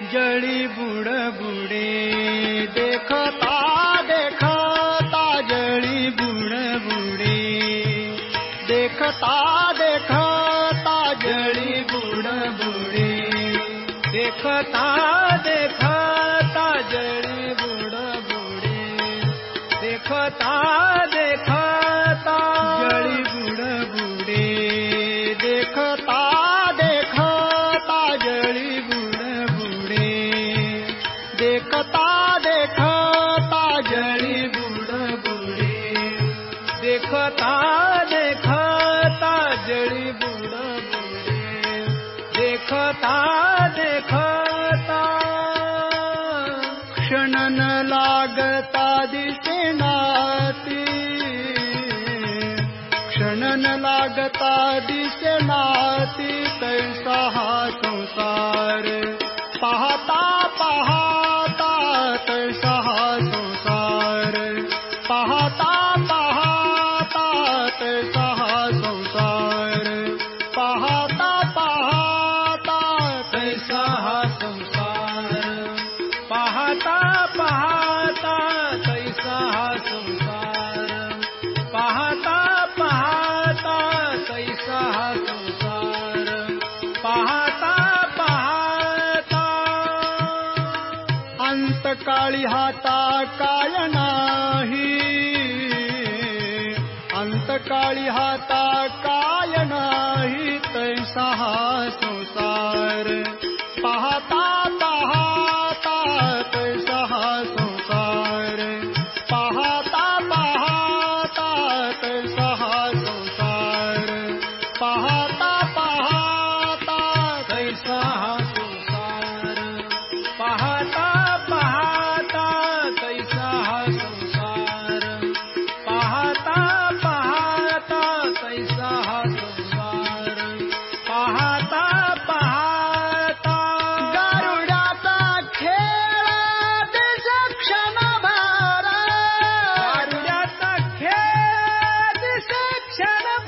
जड़ी बुड़ बुड़ी देखता देखता, जड़ी बुड़ बुड़ी देखता देखता, जड़ी बुड़ बुड़ी देखता देखता, जड़ी बुड़ बुड़ी देखता देखता देखता। क्षणन लागता दिसेनाती क्षणन लागता क्षण लगतादि क्षण लगतादिहास पहाता पाहता तै सहा कळी हाता काय नाही। अंत काली हाता काय नाही तैसा हास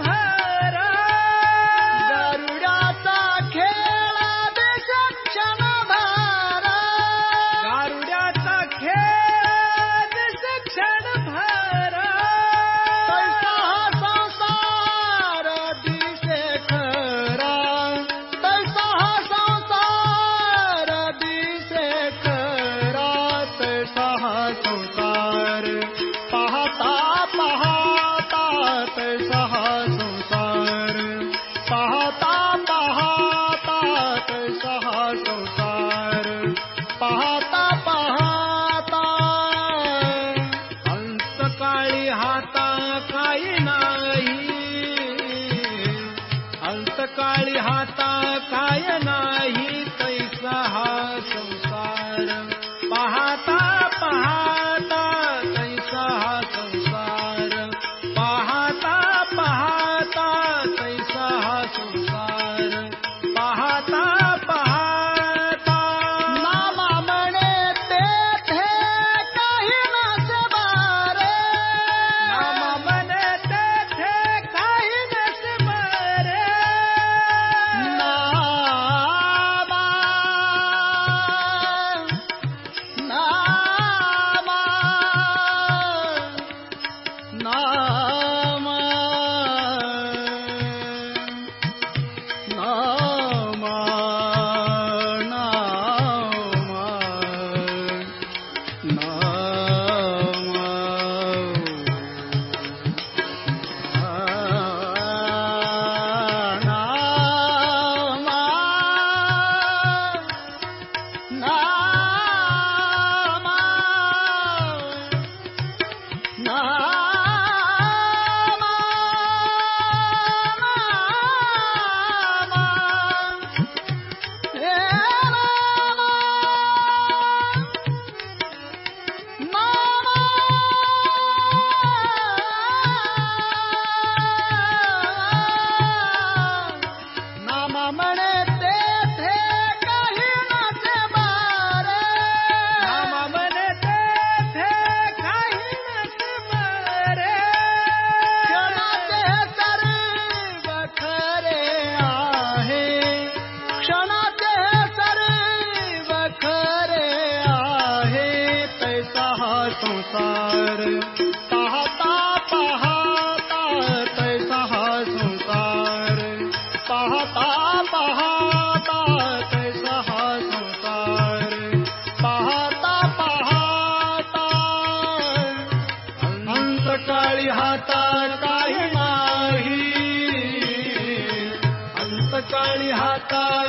है संसार। पाहता पाहता तैसा संसार? पाहता पाहता तैसा संसार? पाहता पाहता अंतकाळी हाता काही नाही। अंतकाळी हाता काही